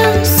to